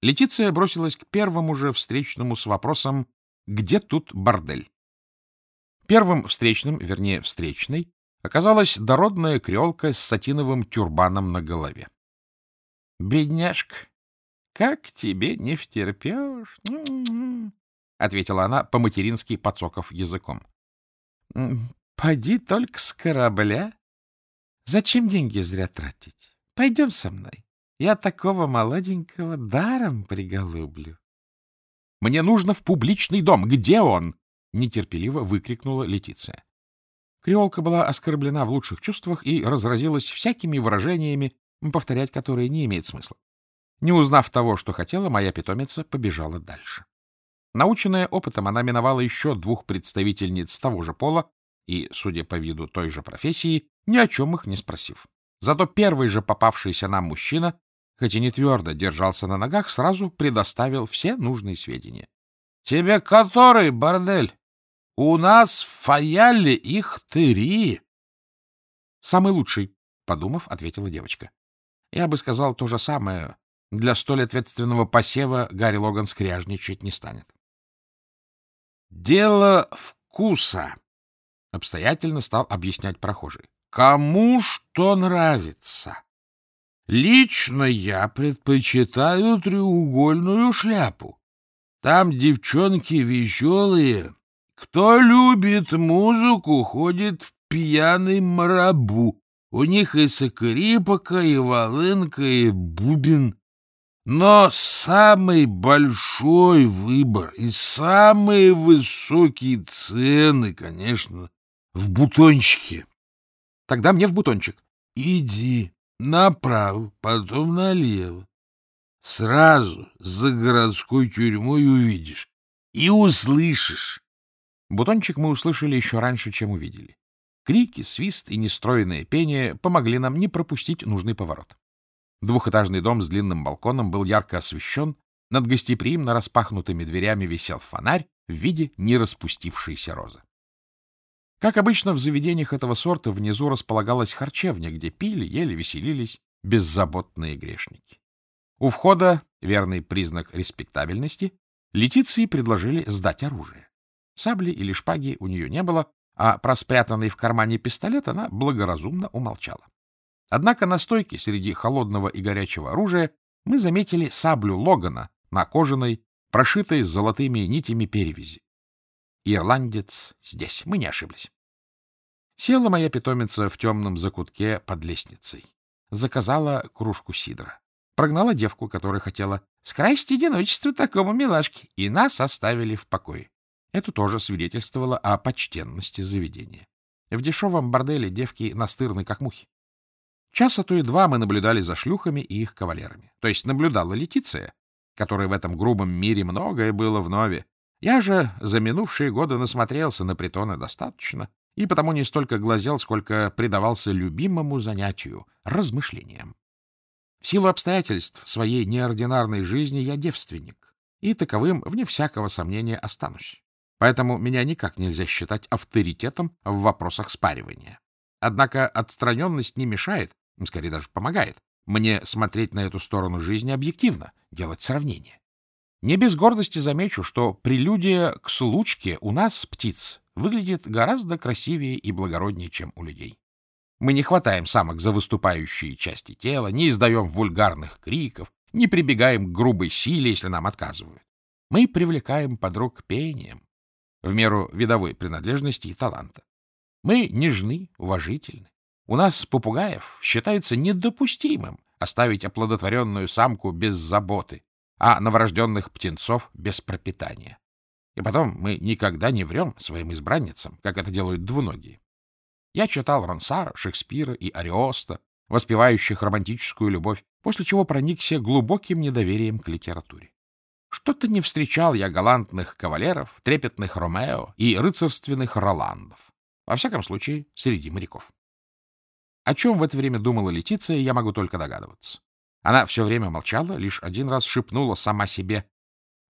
Летиция бросилась к первому же встречному с вопросом «Где тут бордель?». Первым встречным, вернее, встречной, оказалась дородная креолка с сатиновым тюрбаном на голове. — Бедняжка, как тебе не втерпешь? — ответила она, по-матерински подсоков языком. — Поди только с корабля. Зачем деньги зря тратить? Пойдем со мной. Я такого молоденького даром приголублю. — Мне нужно в публичный дом. Где он? — нетерпеливо выкрикнула Летиция. Креолка была оскорблена в лучших чувствах и разразилась всякими выражениями, повторять которые не имеет смысла. Не узнав того, что хотела, моя питомица побежала дальше. Наученная опытом, она миновала еще двух представительниц того же пола и, судя по виду той же профессии, ни о чем их не спросив. Зато первый же попавшийся нам мужчина, хоть и не твердо держался на ногах, сразу предоставил все нужные сведения. — Тебе который, бордель? У нас в Фаяле их три. — Самый лучший, — подумав, ответила девочка. Я бы сказал то же самое. Для столь ответственного посева Гарри Логан скряжничать не станет. «Дело вкуса», — обстоятельно стал объяснять прохожий. «Кому что нравится. Лично я предпочитаю треугольную шляпу. Там девчонки веселые. Кто любит музыку, ходит в пьяный марабу. У них и скрипка, и волынка, и бубен. Но самый большой выбор и самые высокие цены, конечно, в бутончике. Тогда мне в бутончик. Иди направо, потом налево. Сразу за городской тюрьмой увидишь и услышишь. Бутончик мы услышали еще раньше, чем увидели. Крики, свист и нестроенное пение помогли нам не пропустить нужный поворот. Двухэтажный дом с длинным балконом был ярко освещен, над гостеприимно распахнутыми дверями висел фонарь в виде нераспустившейся розы. Как обычно в заведениях этого сорта внизу располагалась харчевня, где пили, ели, веселились беззаботные грешники. У входа, верный признак респектабельности, Летиции предложили сдать оружие. Сабли или шпаги у нее не было, а про спрятанный в кармане пистолет она благоразумно умолчала. Однако на стойке среди холодного и горячего оружия мы заметили саблю Логана на кожаной, прошитой золотыми нитями перевязи. Ирландец здесь, мы не ошиблись. Села моя питомица в темном закутке под лестницей. Заказала кружку сидра. Прогнала девку, которая хотела скрасить одиночество такому милашке, и нас оставили в покое. Это тоже свидетельствовало о почтенности заведения. В дешевом борделе девки настырны, как мухи. Часа то и два мы наблюдали за шлюхами и их кавалерами. То есть наблюдала Летиция, которой в этом грубом мире многое было вновь. Я же за минувшие годы насмотрелся на притоны достаточно, и потому не столько глазел, сколько предавался любимому занятию — размышлениям. В силу обстоятельств своей неординарной жизни я девственник, и таковым, вне всякого сомнения, останусь. Поэтому меня никак нельзя считать авторитетом в вопросах спаривания. Однако отстраненность не мешает, скорее даже помогает, мне смотреть на эту сторону жизни объективно, делать сравнение. Не без гордости замечу, что прелюдия к случке у нас, птиц, выглядит гораздо красивее и благороднее, чем у людей. Мы не хватаем самок за выступающие части тела, не издаем вульгарных криков, не прибегаем к грубой силе, если нам отказывают. Мы привлекаем подруг пением, в меру видовой принадлежности и таланта. Мы нежны, уважительны. У нас, попугаев, считается недопустимым оставить оплодотворенную самку без заботы, а новорожденных птенцов без пропитания. И потом мы никогда не врем своим избранницам, как это делают двуногие. Я читал Ронсара, Шекспира и Ариоста, воспевающих романтическую любовь, после чего проникся глубоким недоверием к литературе. Что-то не встречал я галантных кавалеров, трепетных Ромео и рыцарственных Роландов. Во всяком случае, среди моряков. О чем в это время думала Летиция, я могу только догадываться. Она все время молчала, лишь один раз шепнула сама себе.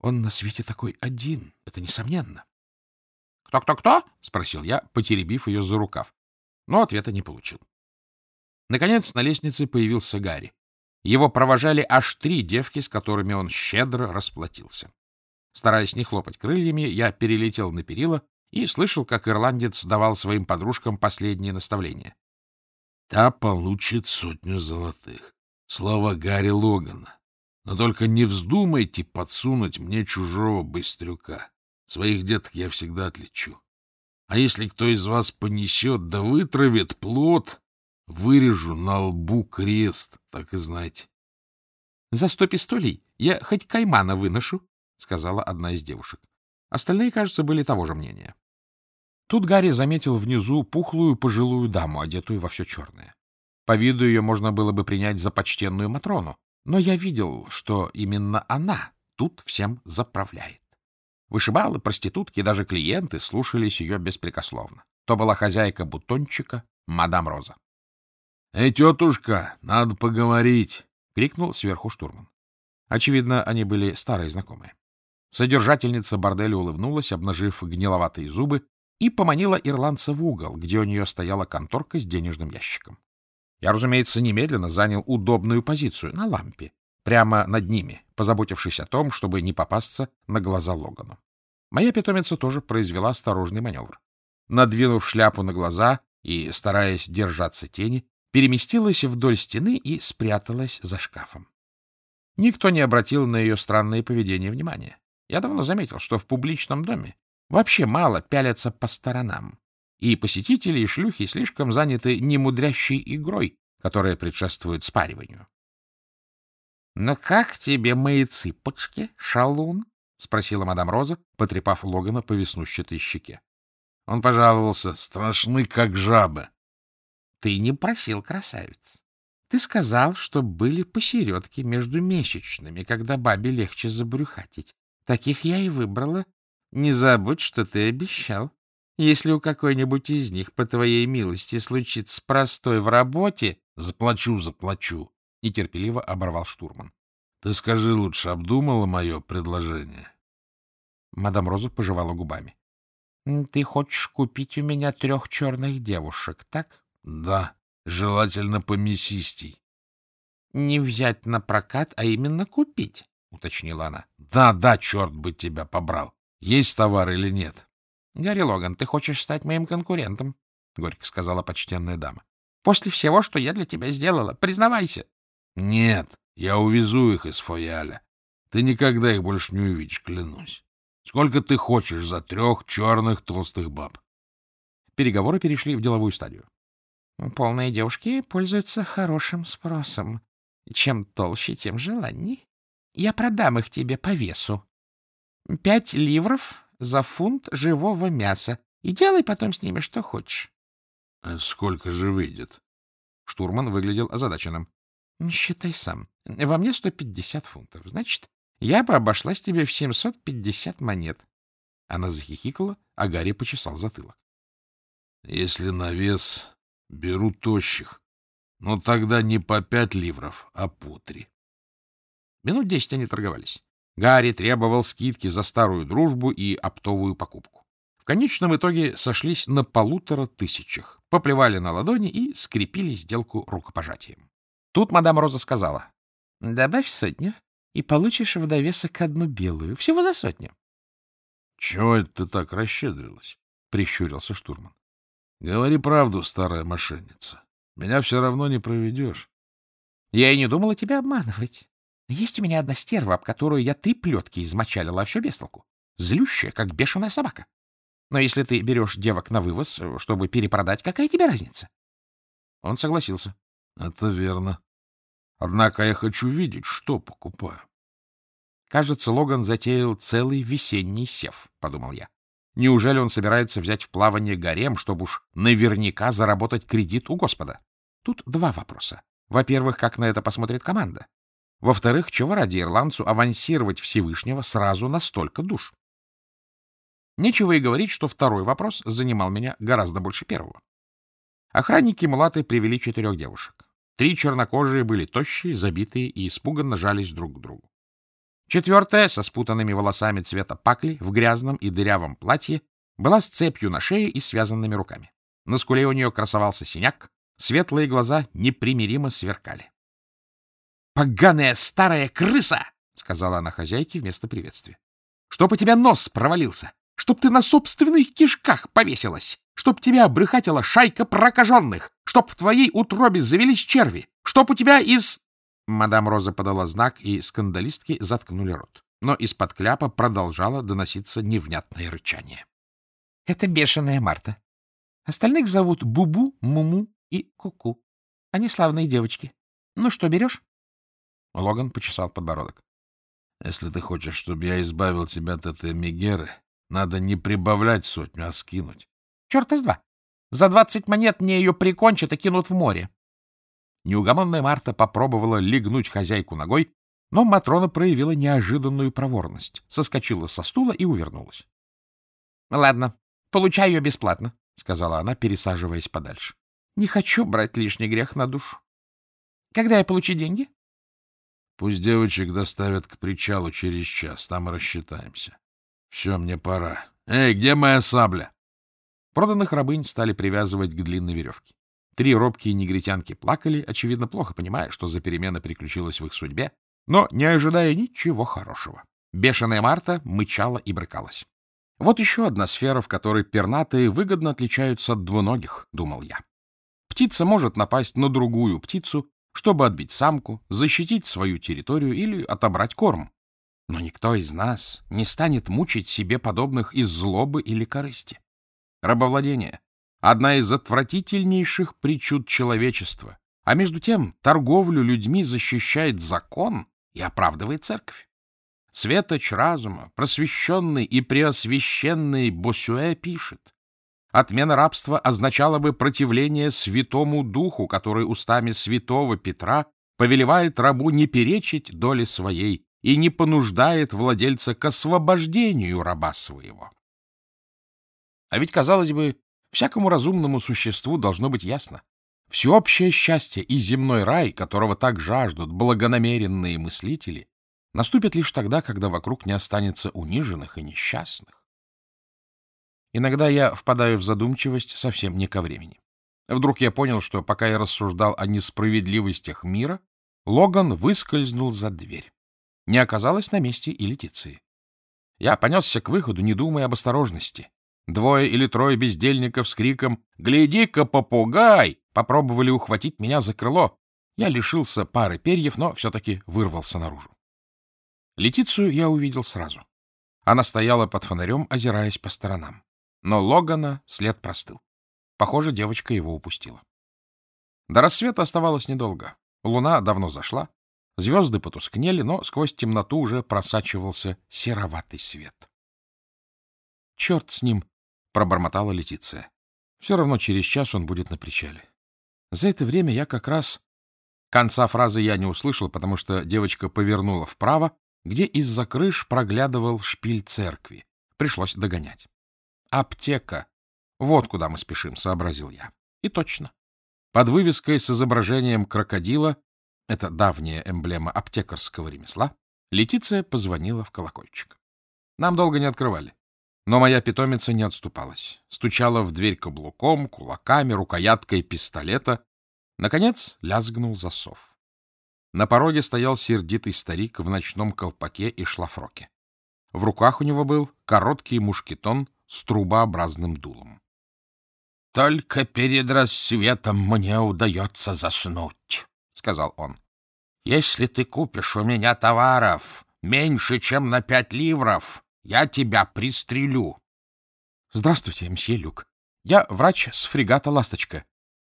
«Он на свете такой один, это несомненно». «Кто-кто-кто?» — спросил я, потеребив ее за рукав. Но ответа не получил. Наконец на лестнице появился Гарри. Его провожали аж три девки, с которыми он щедро расплатился. Стараясь не хлопать крыльями, я перелетел на перила и слышал, как ирландец давал своим подружкам последние наставления. — Та получит сотню золотых. Слова Гарри Логана. Но только не вздумайте подсунуть мне чужого быстрюка. Своих деток я всегда отличу. А если кто из вас понесет да вытравит плод, вырежу на лбу крест, так и знайте. — За сто пистолей я хоть каймана выношу, — сказала одна из девушек. Остальные, кажется, были того же мнения. Тут Гарри заметил внизу пухлую пожилую даму, одетую во все черное. По виду ее можно было бы принять за почтенную Матрону, но я видел, что именно она тут всем заправляет. Вышибалы, проститутки и даже клиенты слушались ее беспрекословно. То была хозяйка бутончика, мадам Роза. — Эй, тетушка, надо поговорить! — крикнул сверху штурман. Очевидно, они были старые знакомые. Содержательница борделя улыбнулась, обнажив гниловатые зубы, и поманила ирландца в угол, где у нее стояла конторка с денежным ящиком. Я, разумеется, немедленно занял удобную позицию на лампе, прямо над ними, позаботившись о том, чтобы не попасться на глаза Логану. Моя питомица тоже произвела осторожный маневр. Надвинув шляпу на глаза и, стараясь держаться тени, переместилась вдоль стены и спряталась за шкафом. Никто не обратил на ее странное поведение внимания. Я давно заметил, что в публичном доме вообще мало пялятся по сторонам, и посетители и шлюхи слишком заняты немудрящей игрой, которая предшествует спариванию. — Ну как тебе мои цыпочки, шалун? — спросила мадам Роза, потрепав Логана по веснущатой щеке. Он пожаловался, страшны, как жабы. — Ты не просил, красавец. Ты сказал, что были посередке между месячными, когда бабе легче забрюхатить. Таких я и выбрала. Не забудь, что ты обещал. Если у какой-нибудь из них, по твоей милости, случится простой в работе... — Заплачу, заплачу, — нетерпеливо оборвал штурман. — Ты скажи лучше, обдумала мое предложение? Мадам Роза пожевала губами. — Ты хочешь купить у меня трех черных девушек, так? — Да, желательно по мясистей. — Не взять на прокат, а именно купить, — уточнила она. — Да, да, черт бы тебя побрал. Есть товар или нет? — Гарри Логан, ты хочешь стать моим конкурентом? — горько сказала почтенная дама. — После всего, что я для тебя сделала, признавайся. — Нет, я увезу их из Фояля. Ты никогда их больше не увидишь, клянусь. Сколько ты хочешь за трех черных толстых баб? Переговоры перешли в деловую стадию. — Полные девушки пользуются хорошим спросом. Чем толще, тем желаний. Я продам их тебе по весу. Пять ливров за фунт живого мяса. И делай потом с ними что хочешь. — Сколько же выйдет? Штурман выглядел озадаченным. — Считай сам. Во мне сто пятьдесят фунтов. Значит, я бы обошлась тебе в семьсот пятьдесят монет. Она захихикала, а Гарри почесал затылок. — Если на вес беру тощих, но тогда не по пять ливров, а по три. Минут десять они торговались. Гарри требовал скидки за старую дружбу и оптовую покупку. В конечном итоге сошлись на полутора тысячах, поплевали на ладони и скрепили сделку рукопожатием. Тут мадам Роза сказала. — Добавь сотню, и получишь в довесок одну белую. Всего за сотню. — Чего это ты так расщедрилась? — прищурился штурман. — Говори правду, старая мошенница. Меня все равно не проведешь. — Я и не думала тебя обманывать. Есть у меня одна стерва, об которую я три плетки измочалила, а все без толку. Злющая, как бешеная собака. Но если ты берешь девок на вывоз, чтобы перепродать, какая тебе разница? Он согласился. — Это верно. Однако я хочу видеть, что покупаю. Кажется, Логан затеял целый весенний сев, — подумал я. Неужели он собирается взять в плавание гарем, чтобы уж наверняка заработать кредит у Господа? Тут два вопроса. Во-первых, как на это посмотрит команда? Во-вторых, чего ради ирландцу авансировать Всевышнего сразу на столько душ? Нечего и говорить, что второй вопрос занимал меня гораздо больше первого. Охранники мулаты привели четырех девушек. Три чернокожие были тощие, забитые и испуганно жались друг к другу. Четвертая, со спутанными волосами цвета пакли, в грязном и дырявом платье, была с цепью на шее и связанными руками. На скуле у нее красовался синяк, светлые глаза непримиримо сверкали. Поганая старая крыса! — сказала она хозяйке вместо приветствия. — Чтоб у тебя нос провалился! Чтоб ты на собственных кишках повесилась! Чтоб тебя брюхатила шайка прокаженных! Чтоб в твоей утробе завелись черви! Чтоб у тебя из... Мадам Роза подала знак, и скандалистки заткнули рот. Но из-под кляпа продолжало доноситься невнятное рычание. — Это бешеная Марта. Остальных зовут Бубу, Муму и Куку. Они славные девочки. Ну что, берешь? Логан почесал подбородок. — Если ты хочешь, чтобы я избавил тебя от этой Мегеры, надо не прибавлять сотню, а скинуть. — Черт из два! За двадцать монет мне ее прикончат и кинут в море. Неугомонная Марта попробовала легнуть хозяйку ногой, но Матрона проявила неожиданную проворность, соскочила со стула и увернулась. — Ладно, получай ее бесплатно, — сказала она, пересаживаясь подальше. — Не хочу брать лишний грех на душу. — Когда я получу деньги? — Пусть девочек доставят к причалу через час, там и рассчитаемся. Все, мне пора. Эй, где моя сабля? Проданных рабынь стали привязывать к длинной веревке. Три робкие негритянки плакали, очевидно, плохо понимая, что за перемена приключилась в их судьбе, но не ожидая ничего хорошего. Бешеная Марта мычала и брыкалась. Вот еще одна сфера, в которой пернатые выгодно отличаются от двуногих, думал я. Птица может напасть на другую птицу, чтобы отбить самку, защитить свою территорию или отобрать корм. Но никто из нас не станет мучить себе подобных из злобы или корысти. Рабовладение одна из отвратительнейших причуд человечества. А между тем торговлю людьми защищает закон и оправдывает церковь. Светоч разума, просвещенный и преосвященный Босюэ пишет, Отмена рабства означала бы противление святому духу, который устами святого Петра повелевает рабу не перечить доли своей и не понуждает владельца к освобождению раба своего. А ведь, казалось бы, Всякому разумному существу должно быть ясно. Всеобщее счастье и земной рай, которого так жаждут благонамеренные мыслители, наступит лишь тогда, когда вокруг не останется униженных и несчастных. Иногда я впадаю в задумчивость совсем не ко времени. Вдруг я понял, что пока я рассуждал о несправедливостях мира, Логан выскользнул за дверь. Не оказалось на месте и Летиции. Я понесся к выходу, не думая об осторожности. Двое или трое бездельников с криком «Гляди-ка, попугай!» попробовали ухватить меня за крыло. Я лишился пары перьев, но все-таки вырвался наружу. Летицию я увидел сразу. Она стояла под фонарем, озираясь по сторонам. Но Логана след простыл. Похоже, девочка его упустила. До рассвета оставалось недолго. Луна давно зашла, звезды потускнели, но сквозь темноту уже просачивался сероватый свет. Черт с ним, — пробормотала Летиция. — Все равно через час он будет на причале. За это время я как раз... Конца фразы я не услышал, потому что девочка повернула вправо, где из-за крыш проглядывал шпиль церкви. Пришлось догонять. «Аптека! Вот куда мы спешим», — сообразил я. И точно. Под вывеской с изображением крокодила, это давняя эмблема аптекарского ремесла, Летиция позвонила в колокольчик. Нам долго не открывали. Но моя питомица не отступалась. Стучала в дверь каблуком, кулаками, рукояткой пистолета. Наконец лязгнул засов. На пороге стоял сердитый старик в ночном колпаке и шлафроке. В руках у него был короткий мушкетон с трубообразным дулом. — Только перед рассветом мне удается заснуть, — сказал он. — Если ты купишь у меня товаров меньше, чем на пять ливров, я тебя пристрелю. — Здравствуйте, мсье Люк. Я врач с фрегата «Ласточка».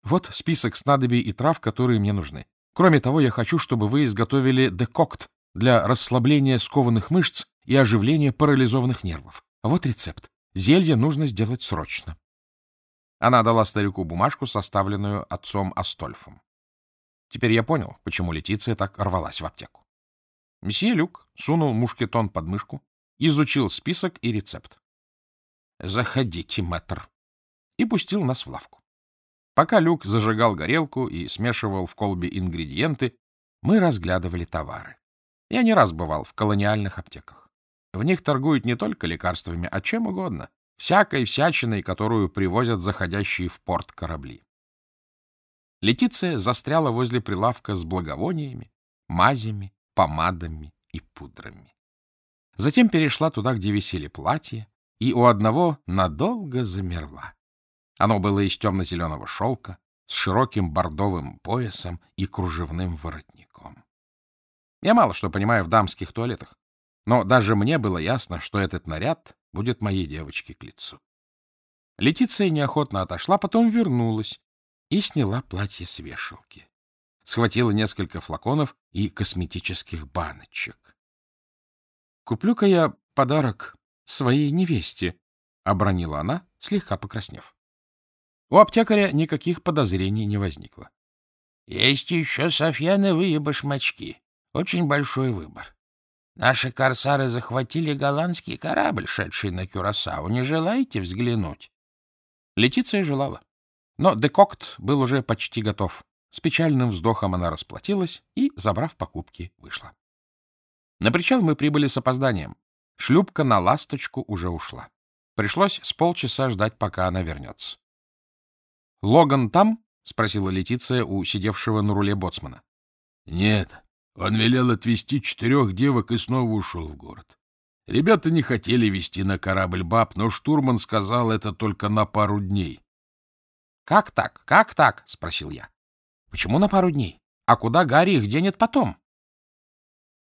Вот список снадобий и трав, которые мне нужны. Кроме того, я хочу, чтобы вы изготовили декокт для расслабления скованных мышц и оживления парализованных нервов. Вот рецепт. Зелье нужно сделать срочно. Она дала старику бумажку, составленную отцом Астольфом. Теперь я понял, почему Летиция так рвалась в аптеку. Месье Люк сунул мушкетон под мышку, изучил список и рецепт. «Заходите, мэтр», и пустил нас в лавку. Пока Люк зажигал горелку и смешивал в колбе ингредиенты, мы разглядывали товары. Я не раз бывал в колониальных аптеках. В них торгуют не только лекарствами, а чем угодно, всякой всячиной, которую привозят заходящие в порт корабли. Летиция застряла возле прилавка с благовониями, мазями, помадами и пудрами. Затем перешла туда, где висели платья, и у одного надолго замерла. Оно было из темно-зеленого шелка, с широким бордовым поясом и кружевным воротником. Я мало что понимаю в дамских туалетах, но даже мне было ясно, что этот наряд будет моей девочке к лицу. Летиция неохотно отошла, потом вернулась и сняла платье с вешалки. Схватила несколько флаконов и косметических баночек. «Куплю-ка я подарок своей невесте», — обронила она, слегка покраснев. У аптекаря никаких подозрений не возникло. — Есть еще софьяновые башмачки. Очень большой выбор. Наши корсары захватили голландский корабль, шедший на Кюрасау. Не желаете взглянуть? Летиция желала. Но Декокт был уже почти готов. С печальным вздохом она расплатилась и, забрав покупки, вышла. На причал мы прибыли с опозданием. Шлюпка на ласточку уже ушла. Пришлось с полчаса ждать, пока она вернется. — Логан там? — спросила Летиция у сидевшего на руле боцмана. — Нет. Он велел отвезти четырех девок и снова ушел в город. Ребята не хотели везти на корабль баб, но штурман сказал это только на пару дней. — Как так? Как так? — спросил я. — Почему на пару дней? А куда Гарри их денет потом?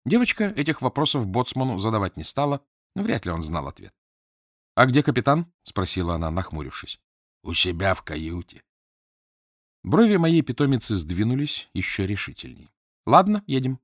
Девочка этих вопросов боцману задавать не стала, но вряд ли он знал ответ. — А где капитан? — спросила она, нахмурившись. — У себя в каюте. Брови моей питомицы сдвинулись еще решительней. — Ладно, едем.